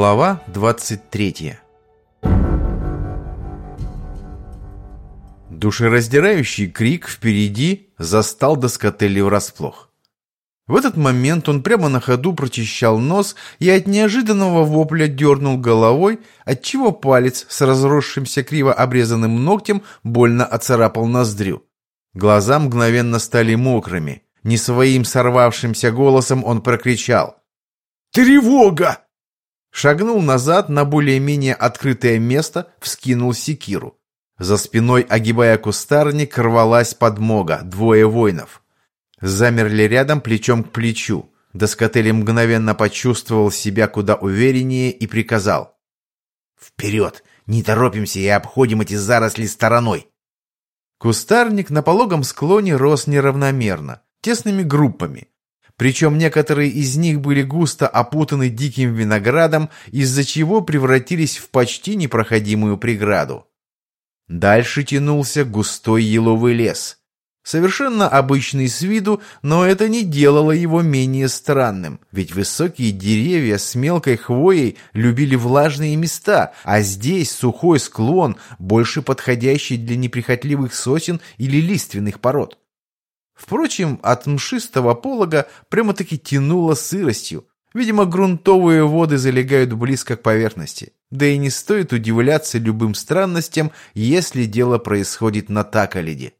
Глава 23 Душераздирающий крик впереди застал Доскотелли врасплох. В этот момент он прямо на ходу прочищал нос и от неожиданного вопля дернул головой, отчего палец с разросшимся криво обрезанным ногтем больно оцарапал ноздрю. Глаза мгновенно стали мокрыми. Не своим сорвавшимся голосом он прокричал. «Тревога!» Шагнул назад на более-менее открытое место, вскинул секиру. За спиной, огибая кустарник, рвалась подмога, двое воинов. Замерли рядом плечом к плечу. Доскотели мгновенно почувствовал себя куда увереннее и приказал. «Вперед! Не торопимся и обходим эти заросли стороной!» Кустарник на пологом склоне рос неравномерно, тесными группами. Причем некоторые из них были густо опутаны диким виноградом, из-за чего превратились в почти непроходимую преграду. Дальше тянулся густой еловый лес. Совершенно обычный с виду, но это не делало его менее странным, ведь высокие деревья с мелкой хвоей любили влажные места, а здесь сухой склон, больше подходящий для неприхотливых сосен или лиственных пород. Впрочем, от мшистого полога прямо-таки тянуло сыростью. Видимо, грунтовые воды залегают близко к поверхности. Да и не стоит удивляться любым странностям, если дело происходит на Такалиде.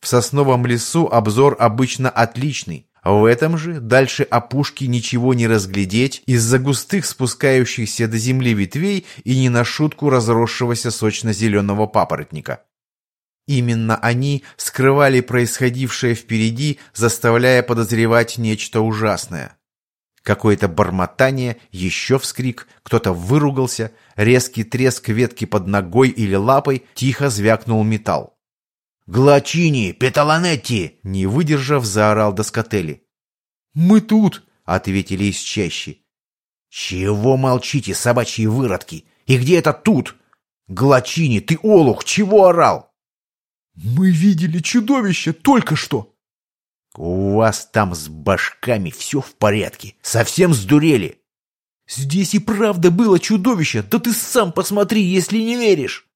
В сосновом лесу обзор обычно отличный, в этом же дальше опушки ничего не разглядеть из-за густых спускающихся до земли ветвей и не на шутку разросшегося сочно-зеленого папоротника. Именно они скрывали происходившее впереди, заставляя подозревать нечто ужасное. Какое-то бормотание, еще вскрик, кто-то выругался, резкий треск ветки под ногой или лапой, тихо звякнул металл. «Глачини! Петаланетти!» — не выдержав, заорал Доскотели. «Мы тут!» — ответили из чащи. «Чего молчите, собачьи выродки? И где это тут? Глачини, ты олух, чего орал?» «Мы видели чудовище только что!» «У вас там с башками все в порядке. Совсем сдурели!» «Здесь и правда было чудовище, да ты сам посмотри, если не веришь!»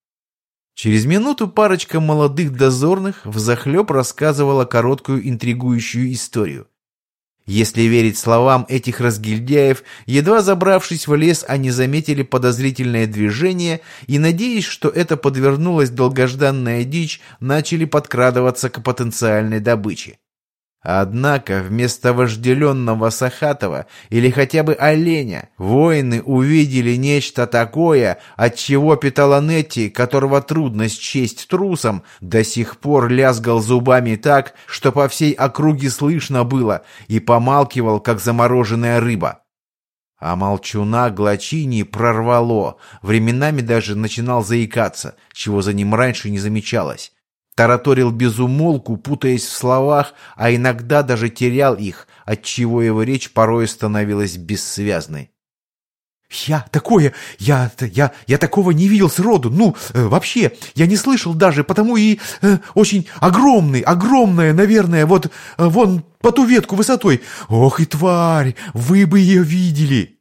Через минуту парочка молодых дозорных взахлеб рассказывала короткую интригующую историю. Если верить словам этих разгильдяев, едва забравшись в лес, они заметили подозрительное движение и, надеясь, что это подвернулась долгожданная дичь, начали подкрадываться к потенциальной добыче. Однако вместо вожделенного Сахатова или хотя бы оленя, воины увидели нечто такое, от чего Петаланетти, которого трудно счесть трусом, до сих пор лязгал зубами так, что по всей округе слышно было, и помалкивал, как замороженная рыба. А молчуна Глачини прорвало, временами даже начинал заикаться, чего за ним раньше не замечалось. Тараторил безумолку, путаясь в словах, а иногда даже терял их, отчего его речь порой становилась бессвязной. «Я такое... Я... я... я такого не видел сроду. Ну, э, вообще, я не слышал даже, потому и э, очень огромный, огромная, наверное, вот... Э, вон по ту ветку высотой. Ох и тварь! Вы бы ее видели!»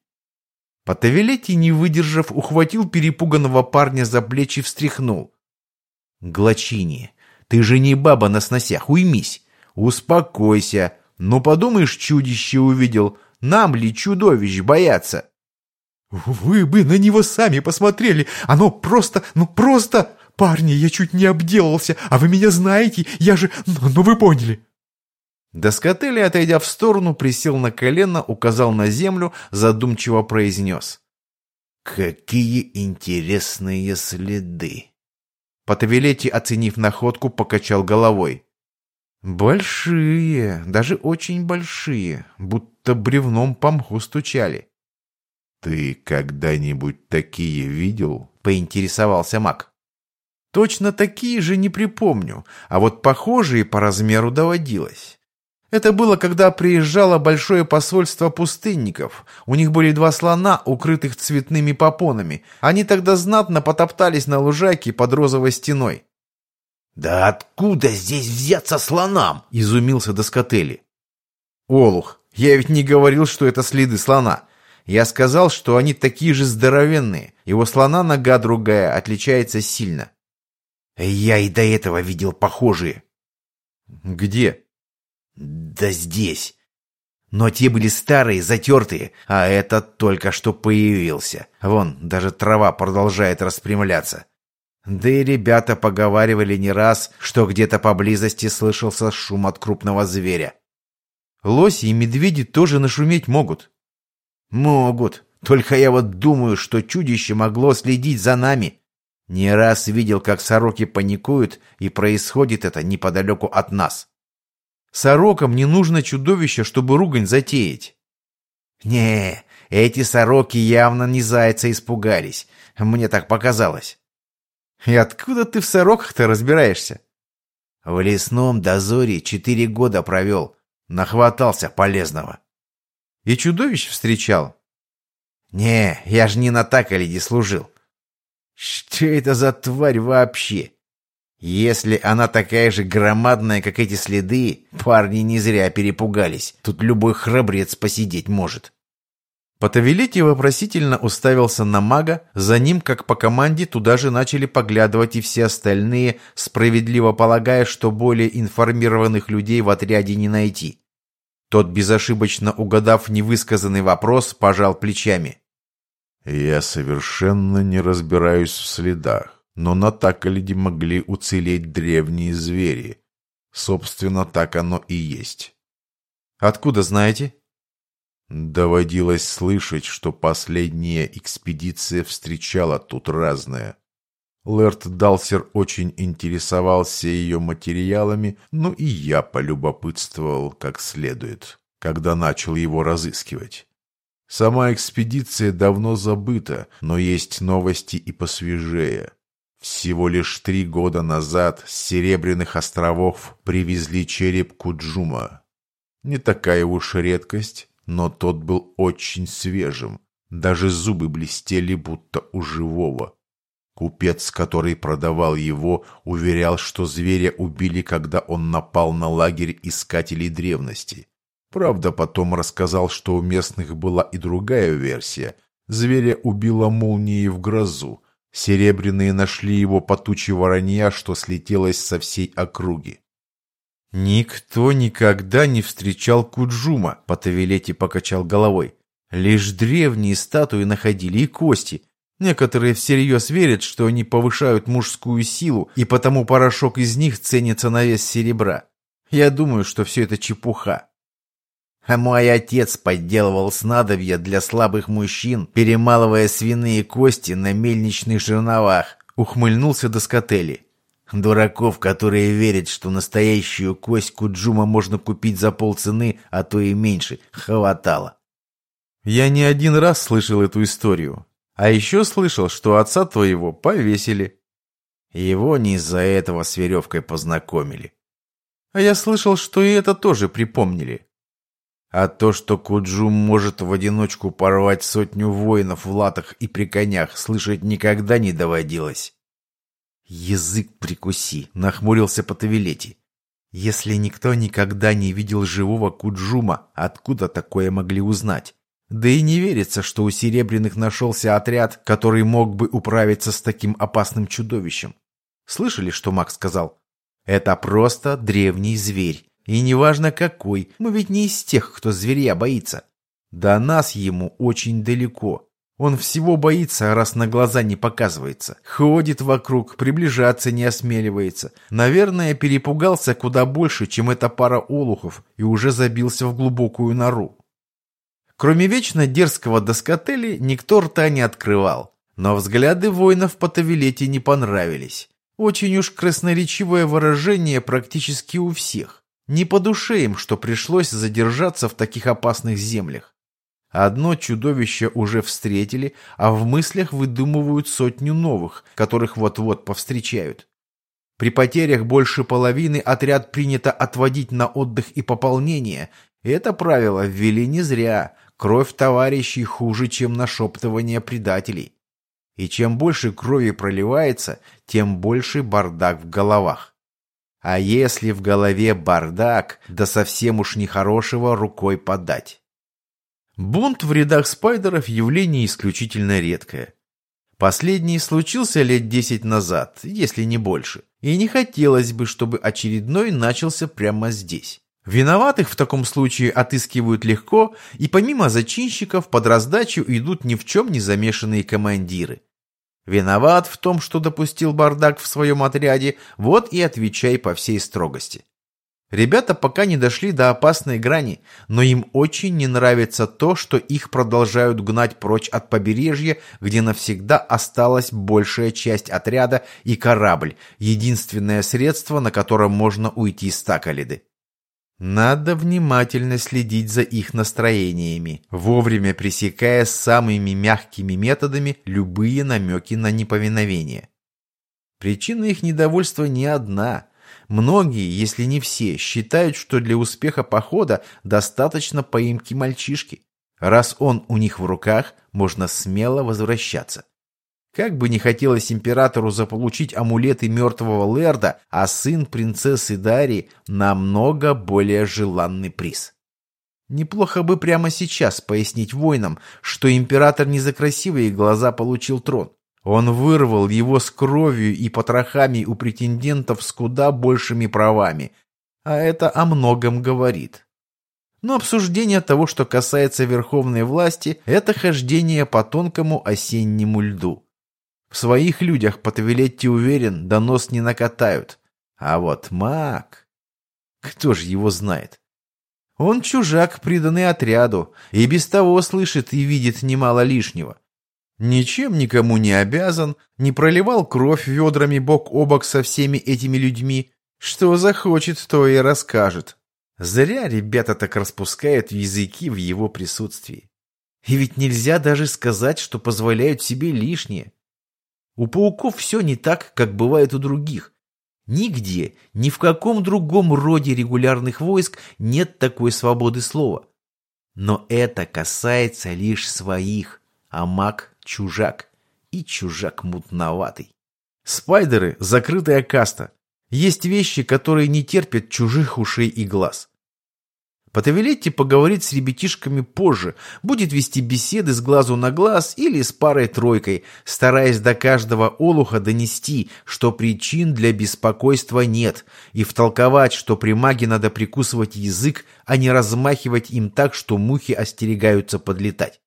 Потавилетти, не выдержав, ухватил перепуганного парня за плечи и встряхнул. «Глачини, ты же не баба на сносях, уймись. Успокойся. Ну, подумаешь, чудище увидел. Нам ли чудовищ бояться? Вы бы на него сами посмотрели. Оно просто, ну просто... Парни, я чуть не обделался, а вы меня знаете, я же... Ну, ну вы поняли. Доскотели, отойдя в сторону, присел на колено, указал на землю, задумчиво произнес. «Какие интересные следы!» Потавилетти, оценив находку, покачал головой. «Большие, даже очень большие, будто бревном по мху стучали». «Ты когда-нибудь такие видел?» — поинтересовался маг. «Точно такие же не припомню, а вот похожие по размеру доводилось. Это было, когда приезжало большое посольство пустынников. У них были два слона, укрытых цветными попонами. Они тогда знатно потоптались на лужайке под розовой стеной. «Да откуда здесь взяться слонам?» — изумился Доскотели. «Олух, я ведь не говорил, что это следы слона. Я сказал, что они такие же здоровенные. Его слона нога другая, отличается сильно. Я и до этого видел похожие. Где? Да здесь. Но те были старые, затертые, а этот только что появился. Вон, даже трава продолжает распрямляться. Да и ребята поговаривали не раз, что где-то поблизости слышался шум от крупного зверя. Лоси и медведи тоже нашуметь могут. Могут. Только я вот думаю, что чудище могло следить за нами. Не раз видел, как сороки паникуют, и происходит это неподалеку от нас. Сорокам не нужно чудовище, чтобы ругань затеять. Не, эти сороки явно не зайца испугались. Мне так показалось. И откуда ты в сороках-то разбираешься? В лесном дозоре четыре года провел. Нахватался полезного. И чудовищ встречал? Не, я ж не на Такалиде служил. Что это за тварь вообще? Если она такая же громадная, как эти следы, парни не зря перепугались. Тут любой храбрец посидеть может. Потавилетий вопросительно уставился на мага, за ним, как по команде, туда же начали поглядывать и все остальные, справедливо полагая, что более информированных людей в отряде не найти. Тот, безошибочно угадав невысказанный вопрос, пожал плечами. «Я совершенно не разбираюсь в следах, но на Такалиде могли уцелеть древние звери. Собственно, так оно и есть». «Откуда знаете?» Доводилось слышать, что последняя экспедиция встречала тут разное. Лэрт Далсер очень интересовался ее материалами, ну и я полюбопытствовал как следует, когда начал его разыскивать. Сама экспедиция давно забыта, но есть новости и посвежее. Всего лишь три года назад с Серебряных островов привезли череп Куджума. Не такая уж редкость, но тот был очень свежим. Даже зубы блестели, будто у живого. Купец, который продавал его, уверял, что зверя убили, когда он напал на лагерь искателей древности. Правда, потом рассказал, что у местных была и другая версия. Зверя убила молнией в грозу. Серебряные нашли его по туче воронья, что слетелось со всей округи. «Никто никогда не встречал Куджума», — Потавилети покачал головой. «Лишь древние статуи находили и кости. Некоторые всерьез верят, что они повышают мужскую силу, и потому порошок из них ценится на вес серебра. Я думаю, что все это чепуха». А мой отец подделывал снадобья для слабых мужчин, перемалывая свиные кости на мельничных жерновах, ухмыльнулся Доскотели. Дураков, которые верят, что настоящую кость Куджума можно купить за полцены, а то и меньше, хватало. Я не один раз слышал эту историю. А еще слышал, что отца твоего повесили. Его не из-за этого с веревкой познакомили. А я слышал, что и это тоже припомнили. А то, что Куджум может в одиночку порвать сотню воинов в латах и при конях, слышать никогда не доводилось. «Язык прикуси!» — нахмурился Потавилети. «Если никто никогда не видел живого Куджума, откуда такое могли узнать? Да и не верится, что у Серебряных нашелся отряд, который мог бы управиться с таким опасным чудовищем. Слышали, что Макс сказал? Это просто древний зверь. И неважно какой, мы ведь не из тех, кто зверя боится. До нас ему очень далеко. Он всего боится, раз на глаза не показывается. Ходит вокруг, приближаться не осмеливается. Наверное, перепугался куда больше, чем эта пара олухов, и уже забился в глубокую нору. Кроме вечно дерзкого доскотели, никто рта не открывал. Но взгляды воинов по Тавилете не понравились. Очень уж красноречивое выражение практически у всех. Не по душе им, что пришлось задержаться в таких опасных землях. Одно чудовище уже встретили, а в мыслях выдумывают сотню новых, которых вот-вот повстречают. При потерях больше половины отряд принято отводить на отдых и пополнение. Это правило ввели не зря. Кровь товарищей хуже, чем нашептывание предателей. И чем больше крови проливается, тем больше бардак в головах. А если в голове бардак, да совсем уж нехорошего рукой подать. Бунт в рядах спайдеров – явление исключительно редкое. Последний случился лет десять назад, если не больше, и не хотелось бы, чтобы очередной начался прямо здесь. Виноватых в таком случае отыскивают легко, и помимо зачинщиков под раздачу идут ни в чем не замешанные командиры. Виноват в том, что допустил бардак в своем отряде, вот и отвечай по всей строгости. Ребята пока не дошли до опасной грани, но им очень не нравится то, что их продолжают гнать прочь от побережья, где навсегда осталась большая часть отряда и корабль, единственное средство, на котором можно уйти с Такалиды. Надо внимательно следить за их настроениями, вовремя пресекая самыми мягкими методами любые намеки на неповиновение. Причина их недовольства не одна. Многие, если не все, считают, что для успеха похода достаточно поимки мальчишки. Раз он у них в руках, можно смело возвращаться. Как бы не хотелось императору заполучить амулеты мертвого Лерда, а сын принцессы Дари намного более желанный приз. Неплохо бы прямо сейчас пояснить воинам, что император не за красивые глаза получил трон. Он вырвал его с кровью и потрохами у претендентов с куда большими правами, а это о многом говорит. Но обсуждение того, что касается верховной власти, это хождение по тонкому осеннему льду. В своих людях Патавилетти уверен, донос не накатают. А вот маг... Кто же его знает? Он чужак, приданный отряду, и без того слышит и видит немало лишнего. Ничем никому не обязан, не проливал кровь ведрами бок о бок со всеми этими людьми. Что захочет, то и расскажет. Зря ребята так распускают языки в его присутствии. И ведь нельзя даже сказать, что позволяют себе лишнее. У пауков все не так, как бывает у других. Нигде, ни в каком другом роде регулярных войск нет такой свободы слова. Но это касается лишь своих, а маг – чужак, и чужак мутноватый. Спайдеры – закрытая каста. Есть вещи, которые не терпят чужих ушей и глаз. Потавилетти поговорит с ребятишками позже, будет вести беседы с глазу на глаз или с парой-тройкой, стараясь до каждого олуха донести, что причин для беспокойства нет, и втолковать, что при маге надо прикусывать язык, а не размахивать им так, что мухи остерегаются подлетать.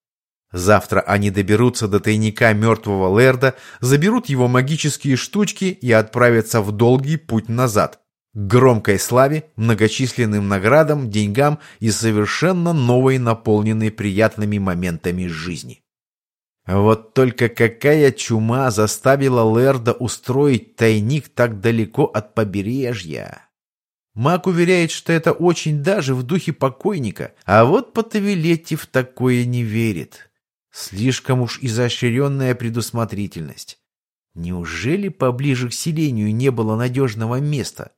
Завтра они доберутся до тайника мертвого Лерда, заберут его магические штучки и отправятся в долгий путь назад громкой славе, многочисленным наградам, деньгам и совершенно новой, наполненной приятными моментами жизни. Вот только какая чума заставила Лерда устроить тайник так далеко от побережья? Маг уверяет, что это очень даже в духе покойника, а вот Потавилетти в такое не верит. Слишком уж изощренная предусмотрительность. Неужели поближе к селению не было надежного места?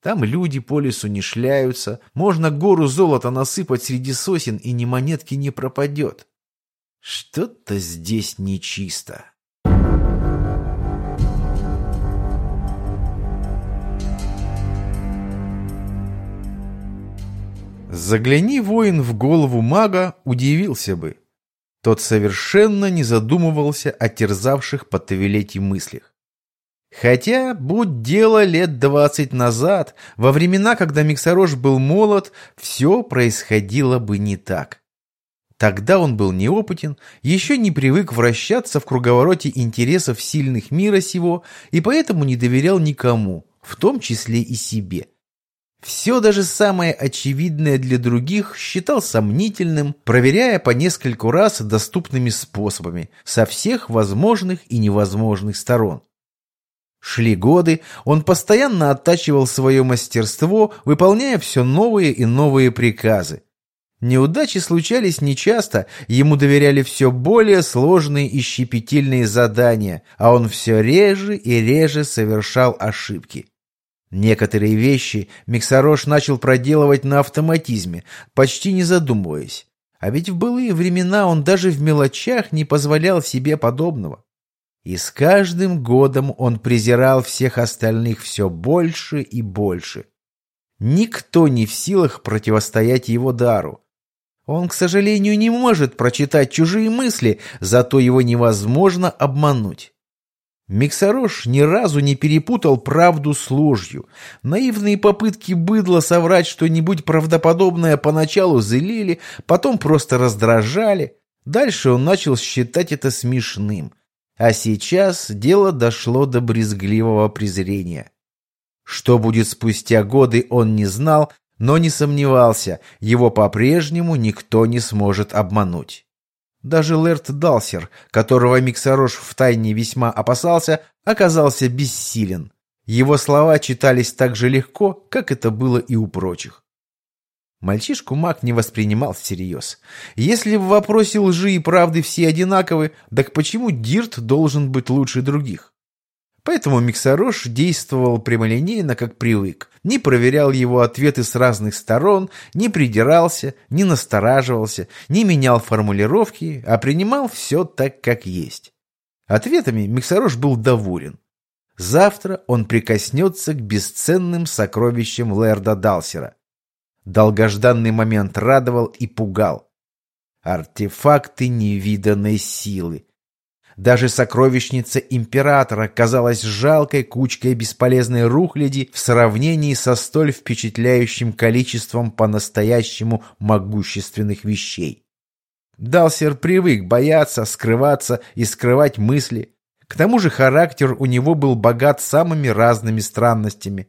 Там люди по лесу не шляются, можно гору золота насыпать среди сосен, и ни монетки не пропадет. Что-то здесь нечисто. Загляни, воин, в голову мага, удивился бы. Тот совершенно не задумывался о терзавших по мыслях. Хотя, будь дело лет двадцать назад, во времена, когда Миксарош был молод, все происходило бы не так. Тогда он был неопытен, еще не привык вращаться в круговороте интересов сильных мира сего и поэтому не доверял никому, в том числе и себе. Все даже самое очевидное для других считал сомнительным, проверяя по нескольку раз доступными способами, со всех возможных и невозможных сторон. Шли годы, он постоянно оттачивал свое мастерство, выполняя все новые и новые приказы. Неудачи случались нечасто, ему доверяли все более сложные и щепетильные задания, а он все реже и реже совершал ошибки. Некоторые вещи Миксарош начал проделывать на автоматизме, почти не задумываясь. А ведь в былые времена он даже в мелочах не позволял себе подобного. И с каждым годом он презирал всех остальных все больше и больше. Никто не в силах противостоять его дару. Он, к сожалению, не может прочитать чужие мысли, зато его невозможно обмануть. Миксарош ни разу не перепутал правду с ложью. Наивные попытки быдла соврать что-нибудь правдоподобное поначалу злили, потом просто раздражали. Дальше он начал считать это смешным. А сейчас дело дошло до брезгливого презрения. Что будет спустя годы, он не знал, но не сомневался, его по-прежнему никто не сможет обмануть. Даже Лэрт Далсер, которого Миксарош втайне весьма опасался, оказался бессилен. Его слова читались так же легко, как это было и у прочих. Мальчишку маг не воспринимал всерьез. Если в вопросе лжи и правды все одинаковы, так почему Дирт должен быть лучше других? Поэтому Миксарош действовал прямолинейно, как привык. Не проверял его ответы с разных сторон, не придирался, не настораживался, не менял формулировки, а принимал все так, как есть. Ответами Миксарош был доволен. Завтра он прикоснется к бесценным сокровищам Лерда Далсера. Долгожданный момент радовал и пугал. Артефакты невиданной силы, даже сокровищница императора казалась жалкой кучкой бесполезной рухляди в сравнении со столь впечатляющим количеством по-настоящему могущественных вещей. Далсер привык бояться, скрываться и скрывать мысли. К тому же характер у него был богат самыми разными странностями.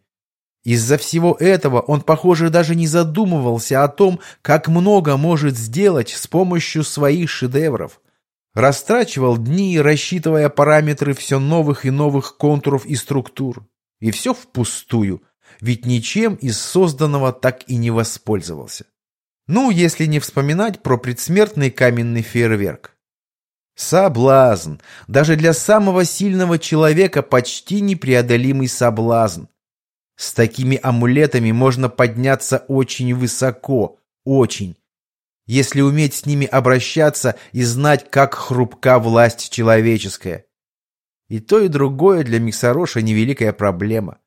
Из-за всего этого он, похоже, даже не задумывался о том, как много может сделать с помощью своих шедевров. Растрачивал дни, рассчитывая параметры все новых и новых контуров и структур. И все впустую, ведь ничем из созданного так и не воспользовался. Ну, если не вспоминать про предсмертный каменный фейерверк. Соблазн. Даже для самого сильного человека почти непреодолимый соблазн. С такими амулетами можно подняться очень высоко, очень если уметь с ними обращаться и знать, как хрупка власть человеческая. И то, и другое для Миксароша невеликая проблема.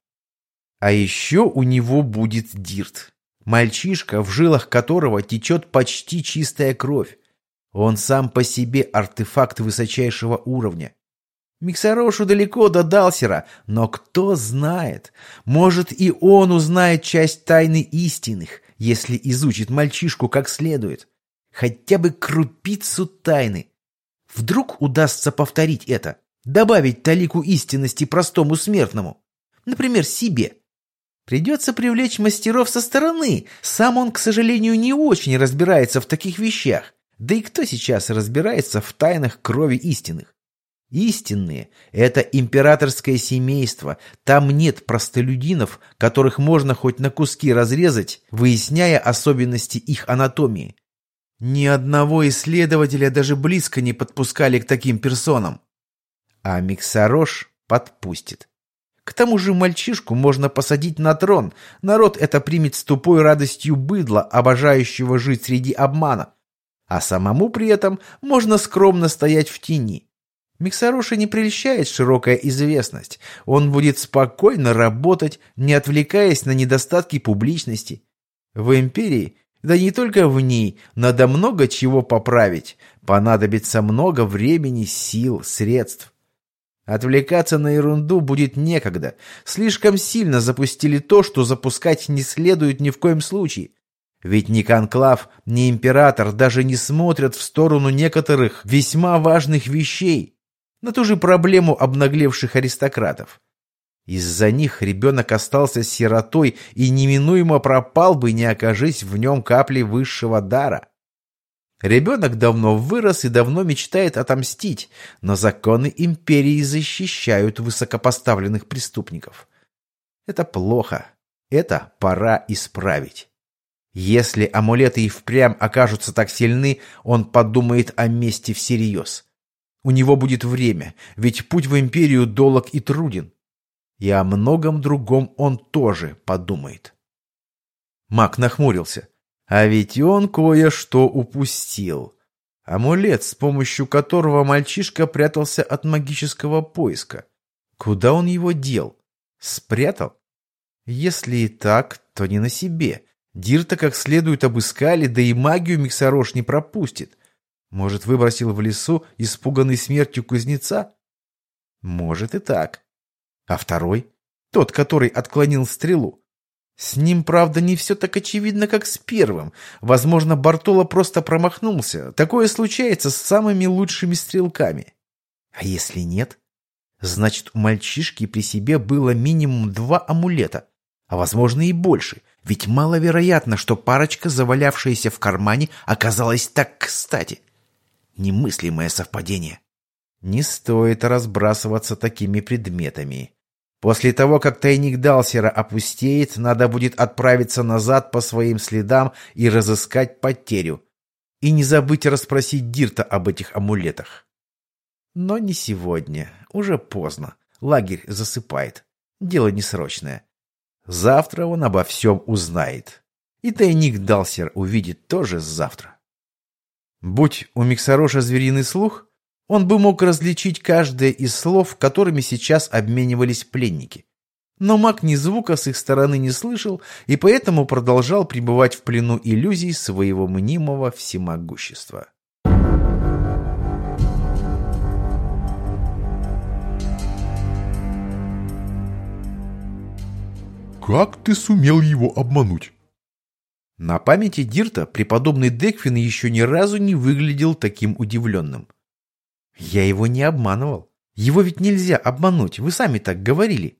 А еще у него будет Дирт. Мальчишка, в жилах которого течет почти чистая кровь. Он сам по себе артефакт высочайшего уровня. Миксарошу далеко до Далсера, но кто знает, может и он узнает часть тайны истинных, если изучит мальчишку как следует хотя бы крупицу тайны. Вдруг удастся повторить это, добавить талику истинности простому смертному, например, себе. Придется привлечь мастеров со стороны, сам он, к сожалению, не очень разбирается в таких вещах. Да и кто сейчас разбирается в тайнах крови истинных? Истинные — это императорское семейство, там нет простолюдинов, которых можно хоть на куски разрезать, выясняя особенности их анатомии. Ни одного исследователя даже близко не подпускали к таким персонам. А Миксарош подпустит. К тому же мальчишку можно посадить на трон. Народ это примет с тупой радостью быдла, обожающего жить среди обмана. А самому при этом можно скромно стоять в тени. Миксароша не прельщает широкая известность. Он будет спокойно работать, не отвлекаясь на недостатки публичности. В империи да не только в ней, надо много чего поправить. Понадобится много времени, сил, средств. Отвлекаться на ерунду будет некогда. Слишком сильно запустили то, что запускать не следует ни в коем случае. Ведь ни Конклав, ни Император даже не смотрят в сторону некоторых весьма важных вещей. На ту же проблему обнаглевших аристократов. Из-за них ребенок остался сиротой и неминуемо пропал бы, не окажись в нем капли высшего дара. Ребенок давно вырос и давно мечтает отомстить, но законы империи защищают высокопоставленных преступников. Это плохо. Это пора исправить. Если амулеты и впрямь окажутся так сильны, он подумает о мести всерьез. У него будет время, ведь путь в империю долог и труден и о многом другом он тоже подумает. Мак нахмурился. А ведь он кое-что упустил. Амулет, с помощью которого мальчишка прятался от магического поиска. Куда он его дел? Спрятал? Если и так, то не на себе. Дирта как следует обыскали, да и магию Миксарош не пропустит. Может, выбросил в лесу, испуганный смертью кузнеца? Может и так. А второй? Тот, который отклонил стрелу. С ним, правда, не все так очевидно, как с первым. Возможно, Бартоло просто промахнулся. Такое случается с самыми лучшими стрелками. А если нет? Значит, у мальчишки при себе было минимум два амулета, а возможно и больше, ведь маловероятно, что парочка, завалявшаяся в кармане, оказалась так кстати. Немыслимое совпадение. Не стоит разбрасываться такими предметами. После того, как тайник Далсера опустеет, надо будет отправиться назад по своим следам и разыскать потерю. И не забыть расспросить Дирта об этих амулетах. Но не сегодня. Уже поздно. Лагерь засыпает. Дело несрочное. Завтра он обо всем узнает. И тайник Далсер увидит тоже завтра. Будь у Миксароша звериный слух, он бы мог различить каждое из слов, которыми сейчас обменивались пленники. Но маг ни звука с их стороны не слышал и поэтому продолжал пребывать в плену иллюзий своего мнимого всемогущества. Как ты сумел его обмануть? На памяти Дирта преподобный Деквин еще ни разу не выглядел таким удивленным. Я его не обманывал. Его ведь нельзя обмануть, вы сами так говорили.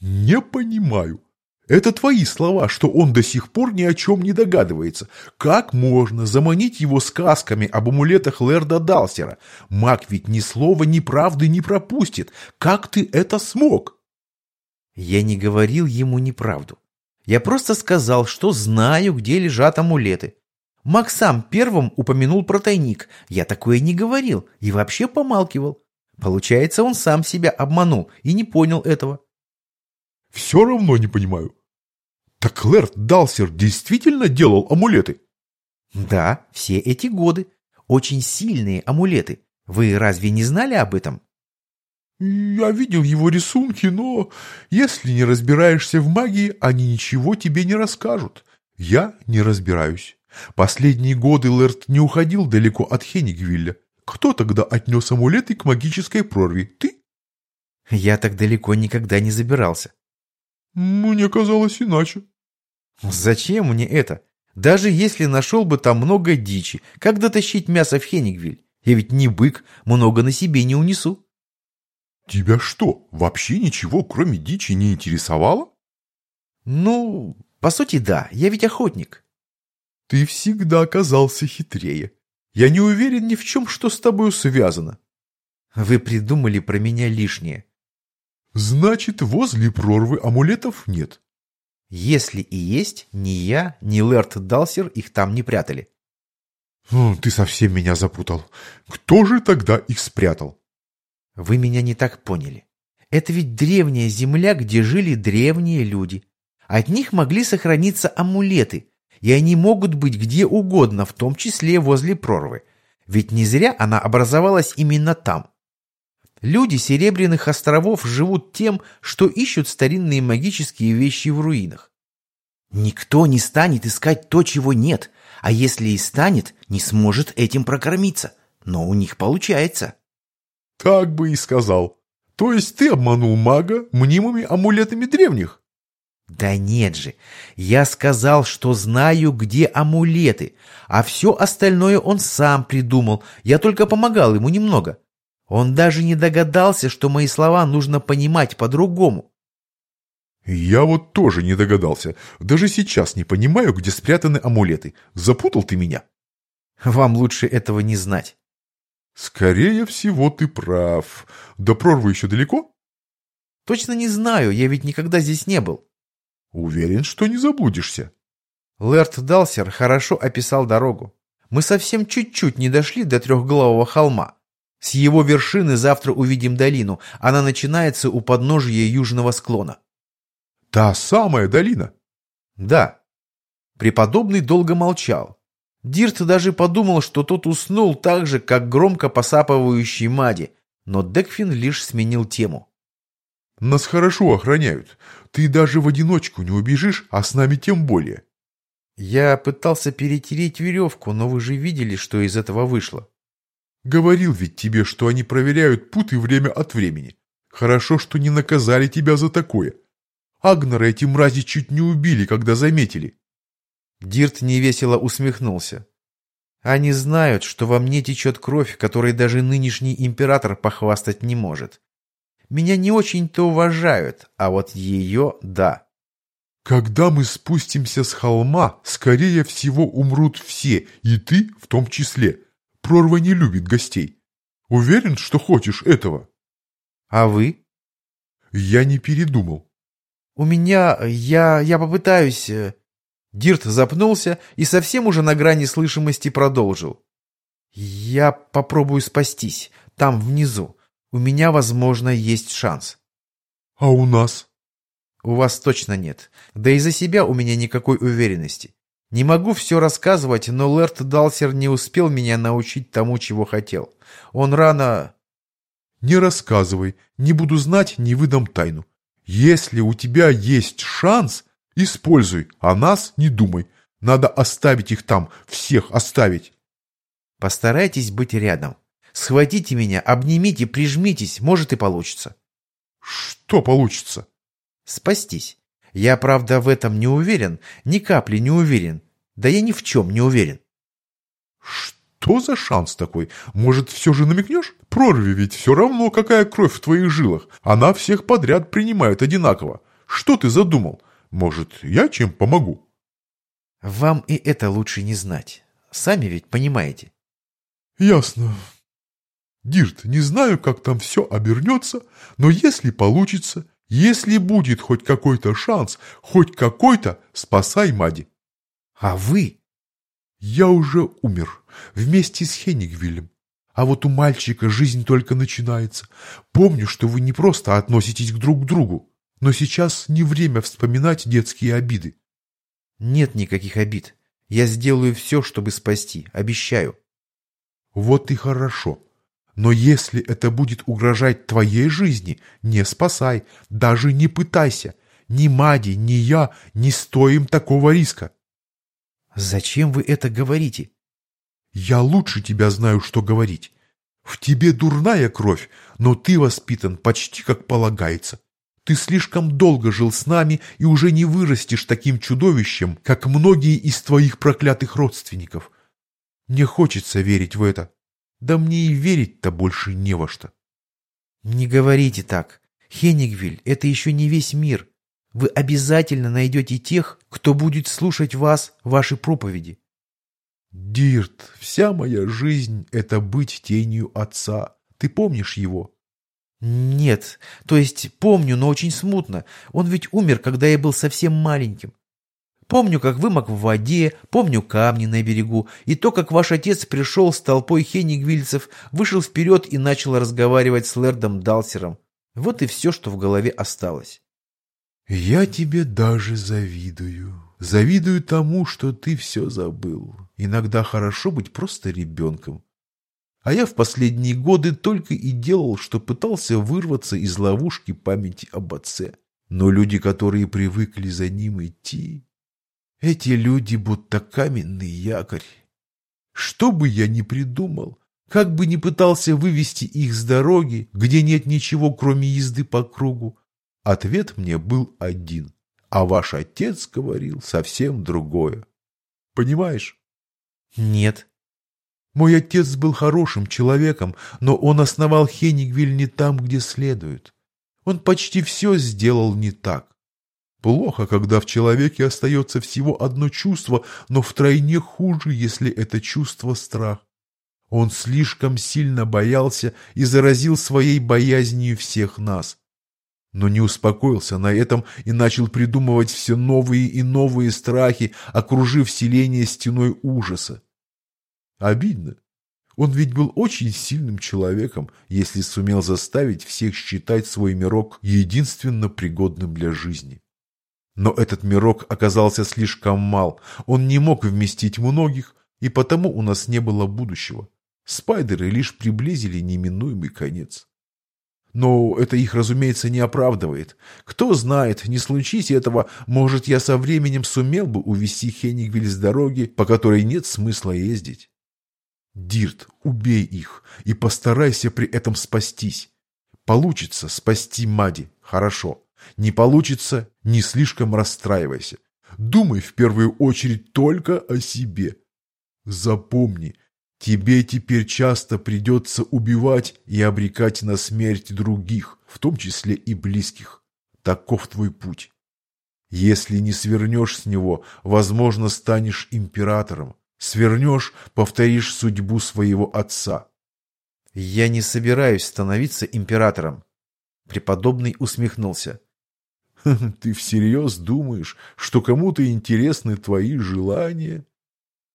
Не понимаю. Это твои слова, что он до сих пор ни о чем не догадывается. Как можно заманить его сказками об амулетах Лерда Далсера? Маг ведь ни слова, ни правды не пропустит. Как ты это смог? Я не говорил ему неправду. Я просто сказал, что знаю, где лежат амулеты. Мак сам первым упомянул про тайник. Я такое не говорил и вообще помалкивал. Получается, он сам себя обманул и не понял этого. Все равно не понимаю. Так Лэрд Далсер действительно делал амулеты? Да, все эти годы. Очень сильные амулеты. Вы разве не знали об этом? Я видел его рисунки, но если не разбираешься в магии, они ничего тебе не расскажут. Я не разбираюсь. Последние годы Лэрт не уходил далеко от Хенигвилля. Кто тогда отнес амулеты к магической прорви? Ты? Я так далеко никогда не забирался. Мне казалось иначе. Зачем мне это? Даже если нашел бы там много дичи, как дотащить мясо в Хенигвиль? Я ведь не бык, много на себе не унесу. Тебя что, вообще ничего, кроме дичи, не интересовало? Ну, по сути, да. Я ведь охотник. Ты всегда оказался хитрее. Я не уверен ни в чем, что с тобой связано. Вы придумали про меня лишнее. Значит, возле прорвы амулетов нет. Если и есть, ни я, ни Лэрт Далсер их там не прятали. Ты совсем меня запутал. Кто же тогда их спрятал? Вы меня не так поняли. Это ведь древняя земля, где жили древние люди. От них могли сохраниться амулеты, и они могут быть где угодно, в том числе возле прорвы. Ведь не зря она образовалась именно там. Люди Серебряных островов живут тем, что ищут старинные магические вещи в руинах. Никто не станет искать то, чего нет, а если и станет, не сможет этим прокормиться. Но у них получается. Так бы и сказал. То есть ты обманул мага мнимыми амулетами древних? Да нет же. Я сказал, что знаю, где амулеты, а все остальное он сам придумал. Я только помогал ему немного. Он даже не догадался, что мои слова нужно понимать по-другому. Я вот тоже не догадался. Даже сейчас не понимаю, где спрятаны амулеты. Запутал ты меня. Вам лучше этого не знать. «Скорее всего, ты прав. До прорвы еще далеко?» «Точно не знаю, я ведь никогда здесь не был». «Уверен, что не заблудишься». Лэрт Далсер хорошо описал дорогу. Мы совсем чуть-чуть не дошли до трехглавого холма. С его вершины завтра увидим долину. Она начинается у подножия южного склона. «Та самая долина?» «Да». Преподобный долго молчал. Дирт даже подумал, что тот уснул так же, как громко посапывающий Мади, но Декфин лишь сменил тему. «Нас хорошо охраняют. Ты даже в одиночку не убежишь, а с нами тем более». Я пытался перетереть веревку, но вы же видели, что из этого вышло. Говорил ведь тебе, что они проверяют путы время от времени. Хорошо, что не наказали тебя за такое. Агнера эти мрази чуть не убили, когда заметили. Дирт невесело усмехнулся. Они знают, что во мне течет кровь, которой даже нынешний император похвастать не может. Меня не очень-то уважают, а вот ее – да. Когда мы спустимся с холма, скорее всего умрут все, и ты в том числе. Прорва не любит гостей. Уверен, что хочешь этого? А вы? Я не передумал. У меня... я... я попытаюсь... Дирт запнулся и совсем уже на грани слышимости продолжил. «Я попробую спастись. Там, внизу. У меня, возможно, есть шанс». «А у нас?» «У вас точно нет. Да и за себя у меня никакой уверенности. Не могу все рассказывать, но Лэрт Далсер не успел меня научить тому, чего хотел. Он рано...» «Не рассказывай. Не буду знать, не выдам тайну. Если у тебя есть шанс, Используй, а нас не думай. Надо оставить их там, всех оставить. Постарайтесь быть рядом. Схватите меня, обнимите, прижмитесь, может и получится. Что получится? Спастись. Я, правда, в этом не уверен, ни капли не уверен. Да я ни в чем не уверен. Что за шанс такой? Может, все же намекнешь? Прорви ведь все равно, какая кровь в твоих жилах. Она всех подряд принимает одинаково. Что ты задумал? Может, я чем помогу?» «Вам и это лучше не знать. Сами ведь понимаете». «Ясно. Дирт, не знаю, как там все обернется, но если получится, если будет хоть какой-то шанс, хоть какой-то, спасай Мади». «А вы?» «Я уже умер, вместе с Хенигвилем. А вот у мальчика жизнь только начинается. Помню, что вы не просто относитесь друг к другу. Но сейчас не время вспоминать детские обиды. Нет никаких обид. Я сделаю все, чтобы спасти, обещаю. Вот и хорошо. Но если это будет угрожать твоей жизни, не спасай, даже не пытайся. Ни Мади, ни я не стоим такого риска. Зачем вы это говорите? Я лучше тебя знаю, что говорить. В тебе дурная кровь, но ты воспитан почти как полагается. Ты слишком долго жил с нами и уже не вырастешь таким чудовищем, как многие из твоих проклятых родственников. Мне хочется верить в это. Да мне и верить-то больше не во что. Не говорите так. Хенигвиль — это еще не весь мир. Вы обязательно найдете тех, кто будет слушать вас, ваши проповеди. Дирт, вся моя жизнь — это быть тенью отца. Ты помнишь его? «Нет, то есть помню, но очень смутно. Он ведь умер, когда я был совсем маленьким. Помню, как вымок в воде, помню камни на берегу, и то, как ваш отец пришел с толпой хенигвильцев, вышел вперед и начал разговаривать с Лэрдом Далсером. Вот и все, что в голове осталось». «Я тебе даже завидую. Завидую тому, что ты все забыл. Иногда хорошо быть просто ребенком. А я в последние годы только и делал, что пытался вырваться из ловушки памяти об отце. Но люди, которые привыкли за ним идти, эти люди будто каменный якорь. Что бы я ни придумал, как бы ни пытался вывести их с дороги, где нет ничего, кроме езды по кругу, ответ мне был один, а ваш отец говорил совсем другое. Понимаешь? Нет, мой отец был хорошим человеком, но он основал Хенигвиль не там, где следует. Он почти все сделал не так. Плохо, когда в человеке остается всего одно чувство, но втройне хуже, если это чувство страх. Он слишком сильно боялся и заразил своей боязнью всех нас. Но не успокоился на этом и начал придумывать все новые и новые страхи, окружив селение стеной ужаса. Обидно. Он ведь был очень сильным человеком, если сумел заставить всех считать свой мирок единственно пригодным для жизни. Но этот мирок оказался слишком мал, он не мог вместить многих, и потому у нас не было будущего. Спайдеры лишь приблизили неминуемый конец. Но это их, разумеется, не оправдывает. Кто знает, не случись этого, может, я со временем сумел бы увести Хеннигвиль с дороги, по которой нет смысла ездить. Дирт, убей их и постарайся при этом спастись. Получится спасти Мади, хорошо. Не получится, не слишком расстраивайся. Думай в первую очередь только о себе. Запомни, тебе теперь часто придется убивать и обрекать на смерть других, в том числе и близких. Таков твой путь. Если не свернешь с него, возможно, станешь императором. Свернешь, повторишь судьбу своего отца. Я не собираюсь становиться императором. Преподобный усмехнулся. Ты всерьез думаешь, что кому-то интересны твои желания?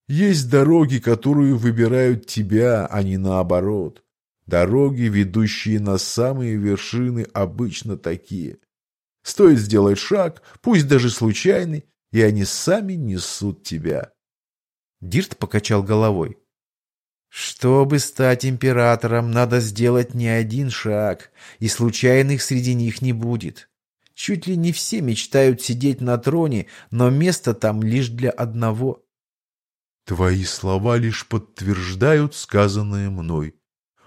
Есть дороги, которые выбирают тебя, а не наоборот. Дороги, ведущие на самые вершины, обычно такие. Стоит сделать шаг, пусть даже случайный, и они сами несут тебя. Дирт покачал головой. Чтобы стать императором, надо сделать не один шаг, и случайных среди них не будет. Чуть ли не все мечтают сидеть на троне, но место там лишь для одного. Твои слова лишь подтверждают сказанное мной.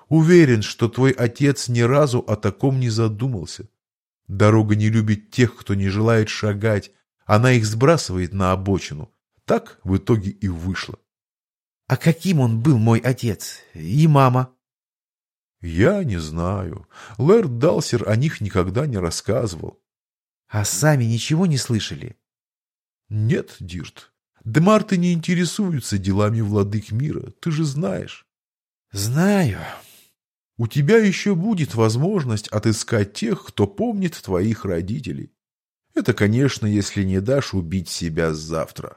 Уверен, что твой отец ни разу о таком не задумался. Дорога не любит тех, кто не желает шагать. Она их сбрасывает на обочину. Так в итоге и вышло. А каким он был, мой отец? И мама? Я не знаю. Лэрд Далсер о них никогда не рассказывал. А сами ничего не слышали? Нет, Дирт. Демарты не интересуются делами владык мира, ты же знаешь. Знаю. У тебя еще будет возможность отыскать тех, кто помнит твоих родителей. Это, конечно, если не дашь убить себя завтра.